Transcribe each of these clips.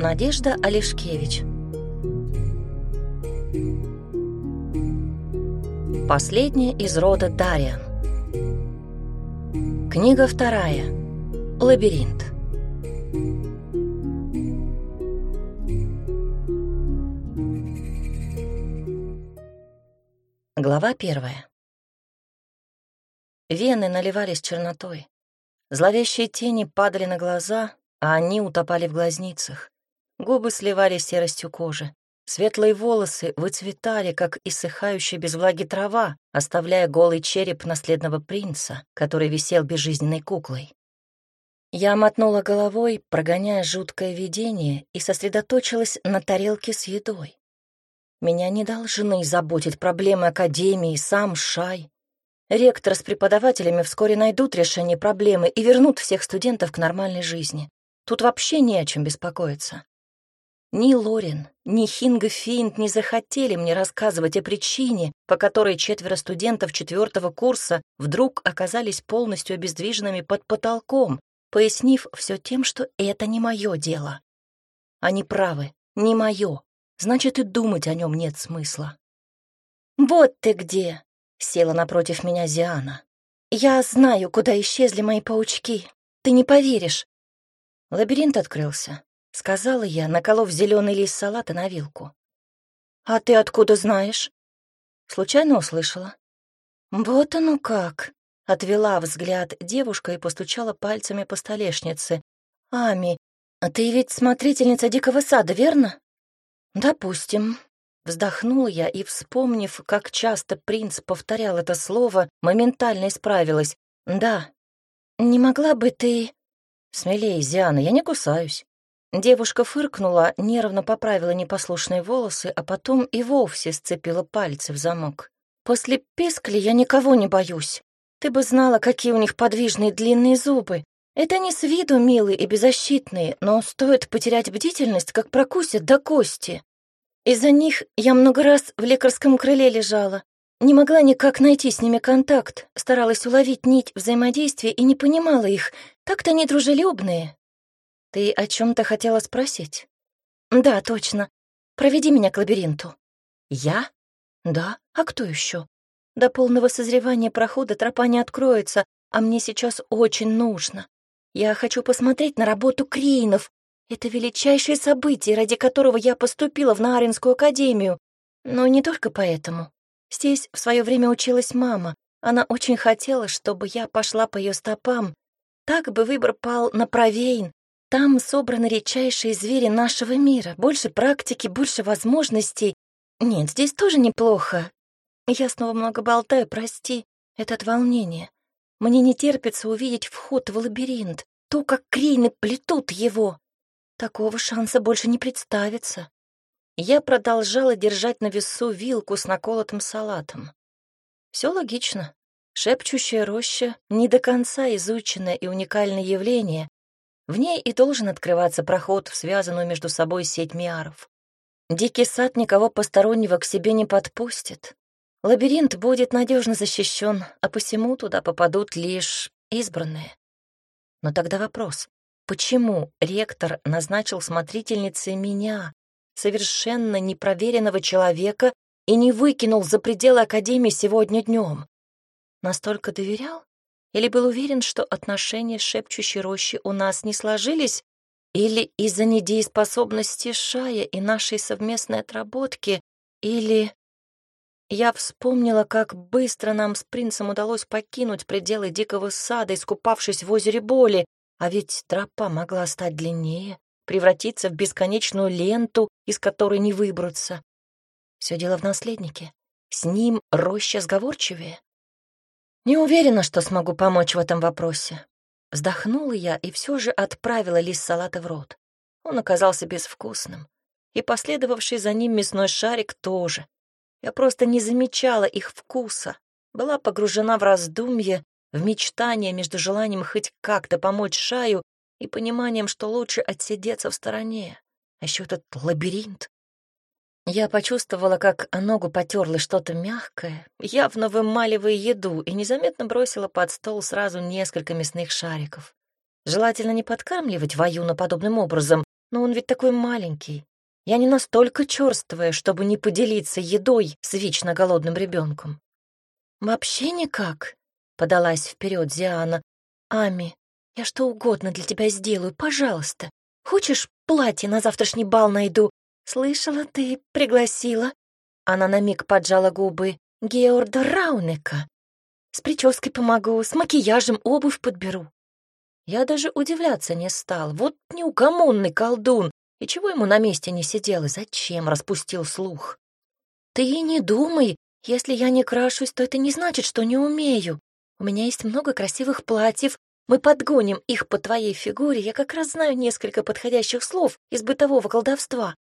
Надежда Олешкевич. Последняя из рода Дариан. Книга вторая. Лабиринт. Глава первая. Вены наливались чернотой. Зловещие тени падали на глаза, а они утопали в глазницах. Губы сливались серостью кожи. Светлые волосы выцветали, как иссыхающая без влаги трава, оставляя голый череп наследного принца, который висел безжизненной куклой. Я мотнула головой, прогоняя жуткое видение, и сосредоточилась на тарелке с едой. Меня не должны заботить проблемы Академии, сам Шай. Ректор с преподавателями вскоре найдут решение проблемы и вернут всех студентов к нормальной жизни. Тут вообще не о чем беспокоиться. Ни Лорин, ни Хинга Финт не захотели мне рассказывать о причине, по которой четверо студентов четвертого курса вдруг оказались полностью обездвиженными под потолком, пояснив все тем, что это не мое дело. Они правы, не мое, значит и думать о нем нет смысла. «Вот ты где!» Села напротив меня Зиана. «Я знаю, куда исчезли мои паучки. Ты не поверишь». Лабиринт открылся, сказала я, наколов зеленый лист салата на вилку. «А ты откуда знаешь?» Случайно услышала. «Вот оно как!» — отвела взгляд девушка и постучала пальцами по столешнице. «Ами, а ты ведь смотрительница дикого сада, верно?» «Допустим», Вздохнула я и, вспомнив, как часто принц повторял это слово, моментально исправилась. «Да, не могла бы ты...» «Смелее, Зиана, я не кусаюсь». Девушка фыркнула, нервно поправила непослушные волосы, а потом и вовсе сцепила пальцы в замок. «После пискли я никого не боюсь. Ты бы знала, какие у них подвижные длинные зубы. Это не с виду милые и беззащитные, но стоит потерять бдительность, как прокусят до кости. Из-за них я много раз в лекарском крыле лежала. Не могла никак найти с ними контакт, старалась уловить нить взаимодействия и не понимала их. Так-то они дружелюбные. Ты о чем то хотела спросить? Да, точно. Проведи меня к лабиринту. Я? Да, а кто еще? До полного созревания прохода тропа не откроется, а мне сейчас очень нужно. Я хочу посмотреть на работу Крейнов, это величайшее событие, ради которого я поступила в Нааринскую академию. Но не только поэтому. Здесь в свое время училась мама. Она очень хотела, чтобы я пошла по ее стопам. Так бы выбор пал на Провейн. Там собраны редчайшие звери нашего мира. Больше практики, больше возможностей. Нет, здесь тоже неплохо. Я снова много болтаю, прости. Это от волнения. Мне не терпится увидеть вход в лабиринт. То, как крейны плетут его. Такого шанса больше не представится. Я продолжала держать на весу вилку с наколотым салатом. Все логично. Шепчущая роща — не до конца изученное и уникальное явление. В ней и должен открываться проход в связанную между собой сеть миаров. Дикий сад никого постороннего к себе не подпустит. Лабиринт будет надежно защищен, а посему туда попадут лишь избранные. Но тогда вопрос, Почему ректор назначил смотрительницей меня, совершенно непроверенного человека, и не выкинул за пределы Академии сегодня днем? Настолько доверял? Или был уверен, что отношения с шепчущей рощей у нас не сложились? Или из-за недееспособности Шая и нашей совместной отработки? Или... Я вспомнила, как быстро нам с принцем удалось покинуть пределы дикого сада, искупавшись в озере боли, а ведь тропа могла стать длиннее, превратиться в бесконечную ленту, из которой не выбраться. Все дело в наследнике. С ним роща сговорчивее. Не уверена, что смогу помочь в этом вопросе. Вздохнула я и все же отправила лист салата в рот. Он оказался безвкусным. И последовавший за ним мясной шарик тоже. Я просто не замечала их вкуса, была погружена в раздумье, в мечтание между желанием хоть как-то помочь Шаю и пониманием, что лучше отсидеться в стороне. А еще этот лабиринт. Я почувствовала, как ногу потерла что-то мягкое, явно вымаливая еду, и незаметно бросила под стол сразу несколько мясных шариков. Желательно не подкармливать Ваюна подобным образом, Но он ведь такой маленький. Я не настолько черствая, чтобы не поделиться едой с вечно голодным ребенком. «Вообще никак», — подалась вперед Диана. «Ами, я что угодно для тебя сделаю, пожалуйста. Хочешь, платье на завтрашний бал найду? Слышала, ты пригласила?» Она на миг поджала губы. «Георда Раунека. С прической помогу, с макияжем обувь подберу». Я даже удивляться не стал. Вот неугомонный колдун. И чего ему на месте не сидел, и зачем распустил слух? «Ты не думай, если я не крашусь, то это не значит, что не умею. У меня есть много красивых платьев, мы подгоним их по твоей фигуре, я как раз знаю несколько подходящих слов из бытового колдовства.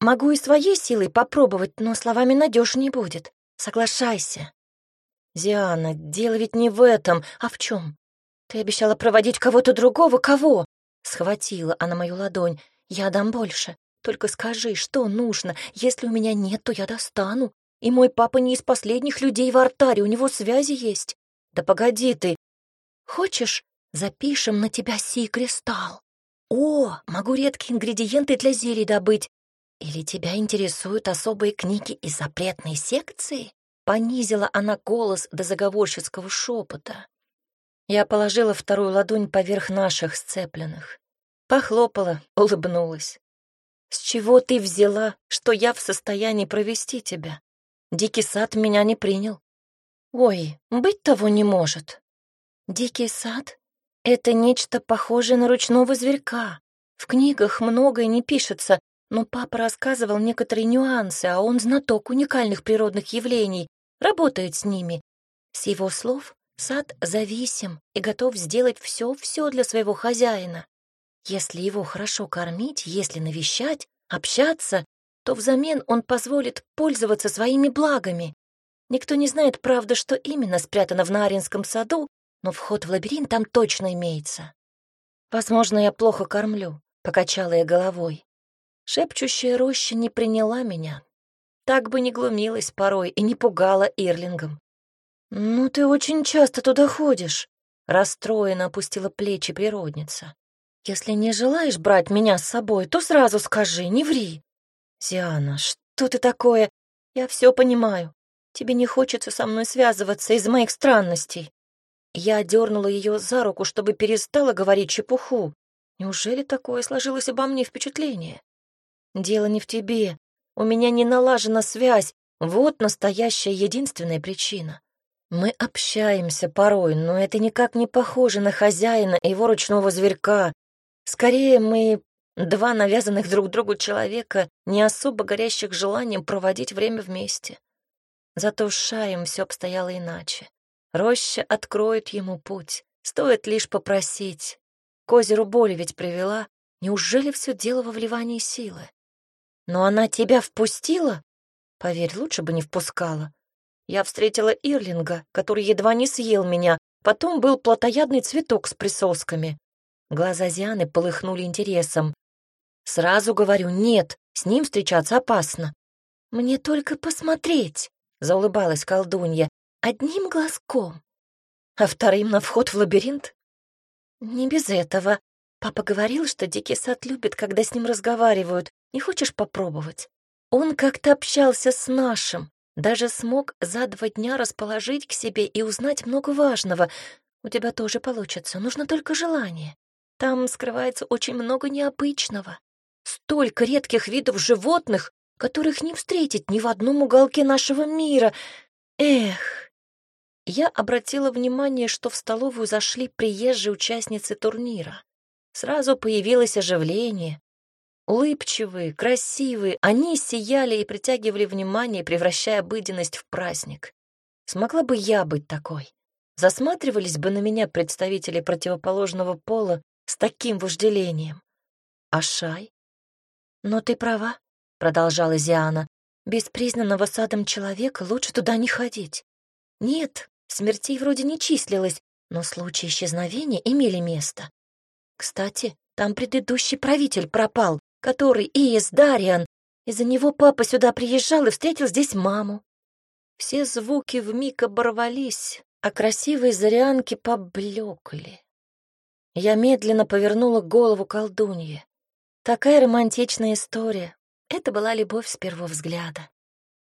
Могу и своей силой попробовать, но словами надежнее будет. Соглашайся. Диана, дело ведь не в этом, а в чем? Ты обещала проводить кого-то другого, кого? Схватила она мою ладонь. Я дам больше. Только скажи, что нужно. Если у меня нет, то я достану. И мой папа не из последних людей в артаре, у него связи есть. Да погоди ты. Хочешь, запишем на тебя сий-кристалл? О, могу редкие ингредиенты для зелий добыть. Или тебя интересуют особые книги из запретной секции? Понизила она голос до заговорческого шепота. Я положила вторую ладонь поверх наших сцепленных. Похлопала, улыбнулась. «С чего ты взяла, что я в состоянии провести тебя? Дикий сад меня не принял». «Ой, быть того не может». «Дикий сад — это нечто похожее на ручного зверька. В книгах многое не пишется, но папа рассказывал некоторые нюансы, а он знаток уникальных природных явлений, работает с ними. С его слов, сад зависим и готов сделать все-все для своего хозяина. Если его хорошо кормить, если навещать, общаться, то взамен он позволит пользоваться своими благами. Никто не знает, правда, что именно спрятано в Наринском саду, но вход в лабиринт там точно имеется. Возможно, я плохо кормлю, покачала я головой. Шепчущая роща не приняла меня. Так бы не глумилась порой и не пугала Ирлингом. «Ну, ты очень часто туда ходишь», — расстроенно опустила плечи природница. Если не желаешь брать меня с собой, то сразу скажи, не ври. Зиана, что ты такое? Я все понимаю. Тебе не хочется со мной связываться из моих странностей. Я дернула ее за руку, чтобы перестала говорить чепуху. Неужели такое сложилось обо мне впечатление? Дело не в тебе. У меня не налажена связь. Вот настоящая единственная причина. Мы общаемся порой, но это никак не похоже на хозяина и его ручного зверька, Скорее, мы два навязанных друг другу человека, не особо горящих желанием проводить время вместе. Зато с Шаем все обстояло иначе. Роща откроет ему путь, стоит лишь попросить. К озеру боли ведь привела. Неужели все дело во вливании силы? Но она тебя впустила? Поверь, лучше бы не впускала. Я встретила Ирлинга, который едва не съел меня. Потом был плотоядный цветок с присосками. Глаза Зианы полыхнули интересом. «Сразу говорю, нет, с ним встречаться опасно». «Мне только посмотреть», — заулыбалась колдунья, — «одним глазком». «А вторым на вход в лабиринт?» «Не без этого. Папа говорил, что дикий сад любит, когда с ним разговаривают. Не хочешь попробовать? Он как-то общался с нашим, даже смог за два дня расположить к себе и узнать много важного. У тебя тоже получится, нужно только желание. Там скрывается очень много необычного. Столько редких видов животных, которых не встретить ни в одном уголке нашего мира. Эх! Я обратила внимание, что в столовую зашли приезжие участницы турнира. Сразу появилось оживление. Улыбчивые, красивые, они сияли и притягивали внимание, превращая обыденность в праздник. Смогла бы я быть такой? Засматривались бы на меня представители противоположного пола с таким вожделением. А Шай? Но ты права, продолжала Зиана. Без признанного садом человека лучше туда не ходить. Нет, смертей вроде не числилось, но случаи исчезновения имели место. Кстати, там предыдущий правитель пропал, который Иес Дариан. Из-за него папа сюда приезжал и встретил здесь маму. Все звуки вмиг оборвались, а красивые зарянки поблекли. Я медленно повернула голову колдуньи. Такая романтичная история. Это была любовь с первого взгляда.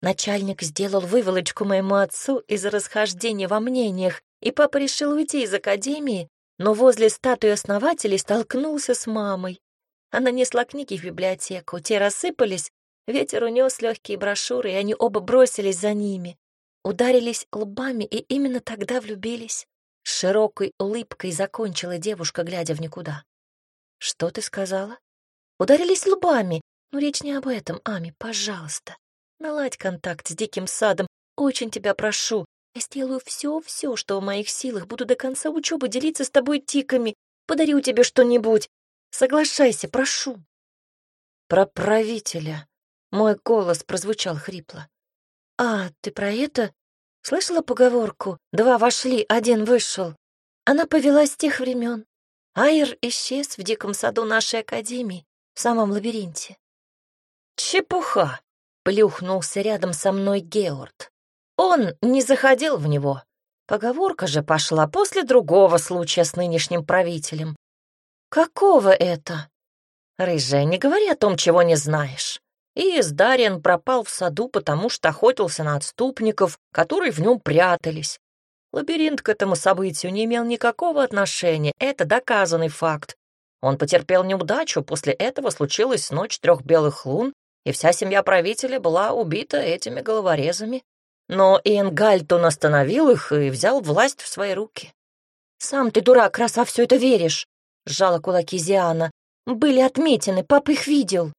Начальник сделал выволочку моему отцу из-за расхождения во мнениях, и папа решил уйти из академии, но возле статуи основателей столкнулся с мамой. Она несла книги в библиотеку, те рассыпались, ветер унес легкие брошюры, и они оба бросились за ними. Ударились лбами и именно тогда влюбились. С широкой улыбкой закончила девушка, глядя в никуда. «Что ты сказала?» «Ударились лбами. Но речь не об этом, Ами, пожалуйста. Наладь контакт с диким садом. Очень тебя прошу. Я сделаю все-все, что в моих силах. Буду до конца учебы делиться с тобой тиками. Подарю тебе что-нибудь. Соглашайся, прошу. Про правителя. Мой голос прозвучал хрипло. А, ты про это? Слышала поговорку? Два вошли, один вышел. Она повелась с тех времен. Айр исчез в диком саду нашей академии, в самом лабиринте. Чепуха! Плюхнулся рядом со мной Георд. Он не заходил в него. Поговорка же пошла после другого случая с нынешним правителем. Какого это? Рыжая, не говори о том, чего не знаешь. И Дариан пропал в саду, потому что охотился на отступников, которые в нем прятались. Лабиринт к этому событию не имел никакого отношения, это доказанный факт. Он потерпел неудачу, после этого случилась ночь трех белых лун, и вся семья правителя была убита этими головорезами. Но Иэн Гальтон остановил их и взял власть в свои руки. «Сам ты, дурак, раз во все это веришь!» — сжала кулаки Зиана. «Были отметины, пап их видел».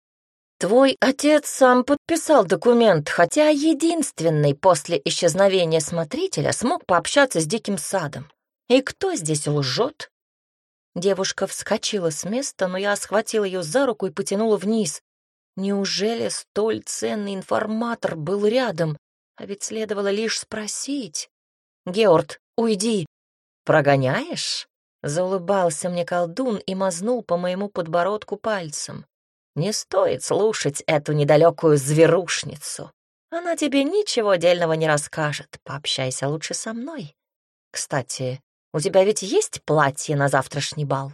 «Твой отец сам подписал документ, хотя единственный после исчезновения смотрителя смог пообщаться с диким садом. И кто здесь лжет?» Девушка вскочила с места, но я схватила ее за руку и потянула вниз. Неужели столь ценный информатор был рядом? А ведь следовало лишь спросить. «Георг, уйди!» «Прогоняешь?» — заулыбался мне колдун и мазнул по моему подбородку пальцем. «Не стоит слушать эту недалекую зверушницу. Она тебе ничего дельного не расскажет. Пообщайся лучше со мной. Кстати, у тебя ведь есть платье на завтрашний бал?»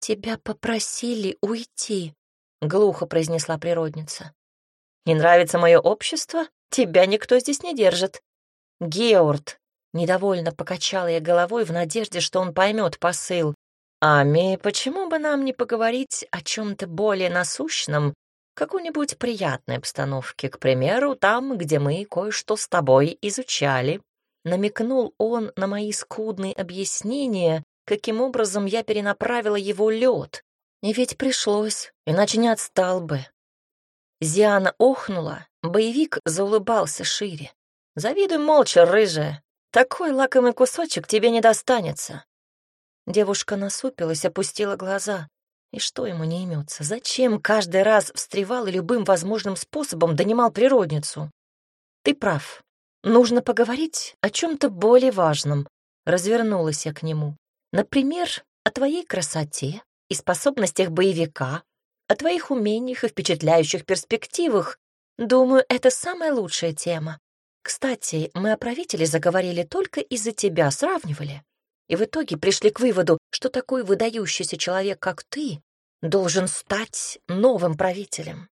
«Тебя попросили уйти», глухо произнесла природница. Не нравится мое общество? Тебя никто здесь не держит. Георд недовольно покачала я головой в надежде, что он поймет посыл. Ами, почему бы нам не поговорить о чем-то более насущном, какой-нибудь приятной обстановке, к примеру, там, где мы кое-что с тобой изучали? Намекнул он на мои скудные объяснения, каким образом я перенаправила его лед, и ведь пришлось, иначе не отстал бы. Зиана охнула, боевик заулыбался шире. «Завидуй молча, рыжая. Такой лакомый кусочек тебе не достанется». Девушка насупилась, опустила глаза. И что ему не имется? Зачем каждый раз встревал и любым возможным способом донимал природницу? Ты прав. Нужно поговорить о чем-то более важном. Развернулась я к нему. Например, о твоей красоте, и способностях боевика, о твоих умениях и впечатляющих перспективах. Думаю, это самая лучшая тема. Кстати, мы о правителе заговорили только из-за тебя, сравнивали. И в итоге пришли к выводу, что такой выдающийся человек, как ты, должен стать новым правителем.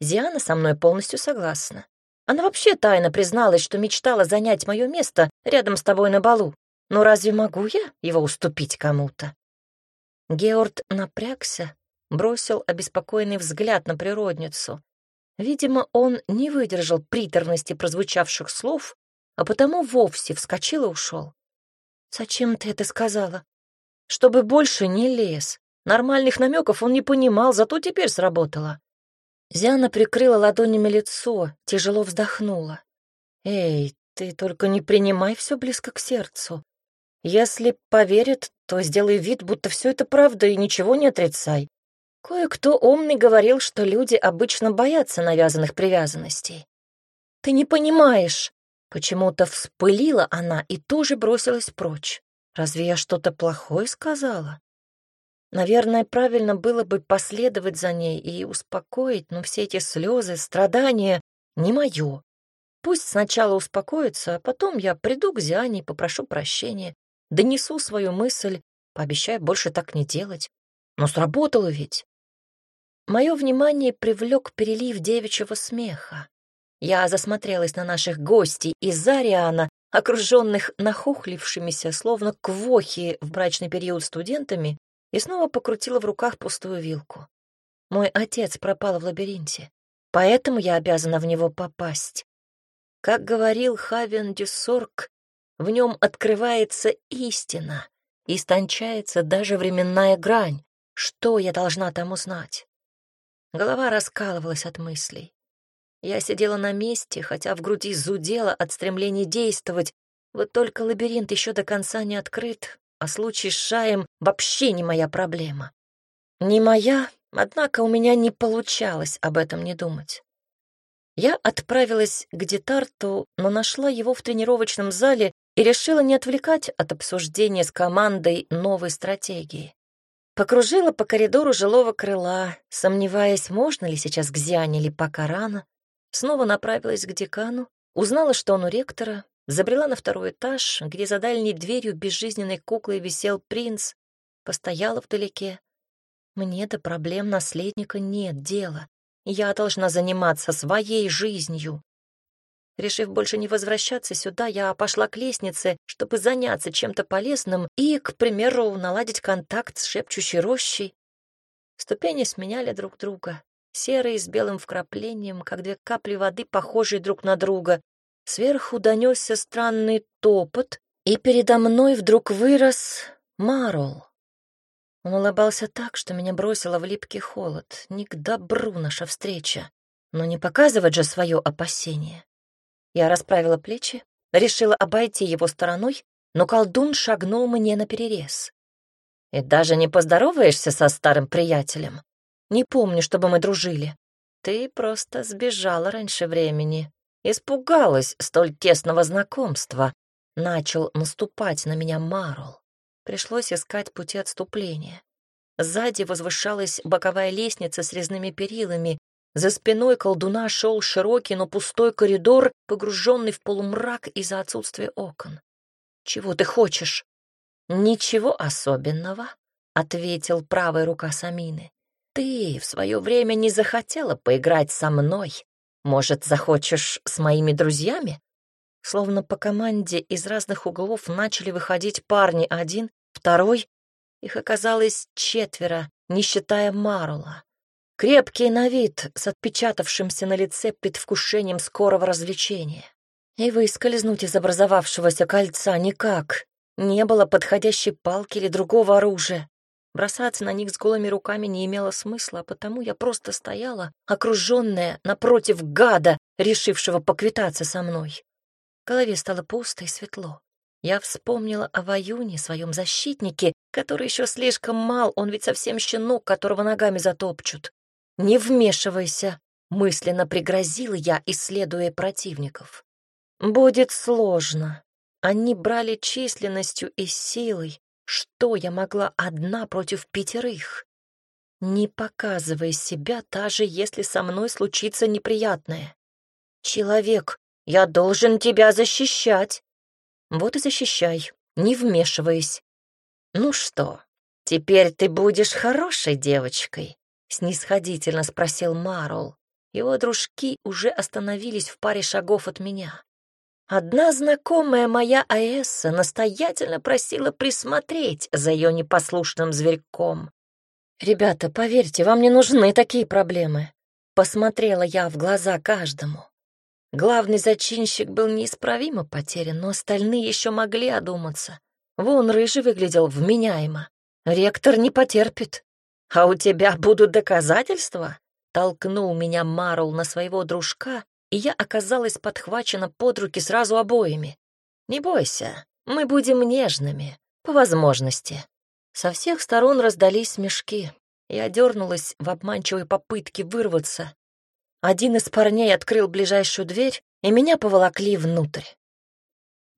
Зиана со мной полностью согласна. Она вообще тайно призналась, что мечтала занять мое место рядом с тобой на балу. Но разве могу я его уступить кому-то? Георг напрягся, бросил обеспокоенный взгляд на природницу. Видимо, он не выдержал приторности прозвучавших слов, а потому вовсе вскочил и ушел. «Зачем ты это сказала?» «Чтобы больше не лез. Нормальных намеков он не понимал, зато теперь сработало». Зиана прикрыла ладонями лицо, тяжело вздохнула. «Эй, ты только не принимай все близко к сердцу. Если поверит, то сделай вид, будто все это правда, и ничего не отрицай. Кое-кто умный говорил, что люди обычно боятся навязанных привязанностей. Ты не понимаешь. Почему-то вспылила она и тоже бросилась прочь. Разве я что-то плохое сказала? Наверное, правильно было бы последовать за ней и успокоить, но все эти слезы, страдания — не мое. Пусть сначала успокоится, а потом я приду к Зиане и попрошу прощения донесу свою мысль, пообещаю больше так не делать. Но сработало ведь. мое внимание привлек перелив девичьего смеха. Я засмотрелась на наших гостей из Ариана, окруженных нахохлившимися, словно квохи в брачный период студентами, и снова покрутила в руках пустую вилку. Мой отец пропал в лабиринте, поэтому я обязана в него попасть. Как говорил Хавен Дюсорг, в нем открывается истина, истончается даже временная грань. Что я должна там узнать? Голова раскалывалась от мыслей. Я сидела на месте, хотя в груди зудела от стремления действовать, вот только лабиринт еще до конца не открыт, а случай с Шаем вообще не моя проблема. Не моя, однако у меня не получалось об этом не думать. Я отправилась к Детарту, но нашла его в тренировочном зале и решила не отвлекать от обсуждения с командой новой стратегии. Покружила по коридору жилого крыла, сомневаясь, можно ли сейчас к Зиане или пока рано. Снова направилась к декану, узнала, что он у ректора, забрела на второй этаж, где за дальней дверью безжизненной куклой висел принц, постояла вдалеке. Мне до проблем наследника нет дела. Я должна заниматься своей жизнью. Решив больше не возвращаться сюда, я пошла к лестнице, чтобы заняться чем-то полезным и, к примеру, наладить контакт с шепчущей рощей. Ступени сменяли друг друга, серые с белым вкраплением, как две капли воды, похожие друг на друга. Сверху донесся странный топот, и передо мной вдруг вырос Марол. Он улыбался так, что меня бросило в липкий холод. Не к добру наша встреча, но не показывать же свое опасение. Я расправила плечи, решила обойти его стороной, но колдун шагнул мне на перерез. «И даже не поздороваешься со старым приятелем? Не помню, чтобы мы дружили. Ты просто сбежала раньше времени. Испугалась столь тесного знакомства. Начал наступать на меня Марл. Пришлось искать пути отступления. Сзади возвышалась боковая лестница с резными перилами, за спиной колдуна шел широкий, но пустой коридор, погруженный в полумрак из-за отсутствия окон. «Чего ты хочешь?» «Ничего особенного», — ответил правая рука Самины. «Ты в свое время не захотела поиграть со мной. Может, захочешь с моими друзьями?» Словно по команде из разных углов начали выходить парни один, второй. Их оказалось четверо, не считая Марула. Крепкий на вид, с отпечатавшимся на лице предвкушением скорого развлечения. И выскользнуть из образовавшегося кольца никак. Не было подходящей палки или другого оружия. Бросаться на них с голыми руками не имело смысла, а потому я просто стояла, окруженная напротив гада, решившего поквитаться со мной. В голове стало пусто и светло. Я вспомнила о Ваюне, своем защитнике, который еще слишком мал, он ведь совсем щенок, которого ногами затопчут. «Не вмешивайся», — мысленно пригрозил я, исследуя противников. «Будет сложно. Они брали численностью и силой. Что я могла одна против пятерых? Не показывай себя, даже если со мной случится неприятное. Человек, я должен тебя защищать. Вот и защищай, не вмешиваясь. Ну что, теперь ты будешь хорошей девочкой, — снисходительно спросил Марл. Его дружки уже остановились в паре шагов от меня. Одна знакомая моя Аэсса настоятельно просила присмотреть за ее непослушным зверьком. «Ребята, поверьте, вам не нужны такие проблемы», — посмотрела я в глаза каждому. Главный зачинщик был неисправимо потерян, но остальные еще могли одуматься. Вон рыжий выглядел вменяемо. Ректор не потерпит. «А у тебя будут доказательства?» Толкнул меня Марл на своего дружка, и я оказалась подхвачена под руки сразу обоими. «Не бойся, мы будем нежными, по возможности». Со всех сторон раздались смешки. Я дернулась в обманчивой попытке вырваться. Один из парней открыл ближайшую дверь, и меня поволокли внутрь.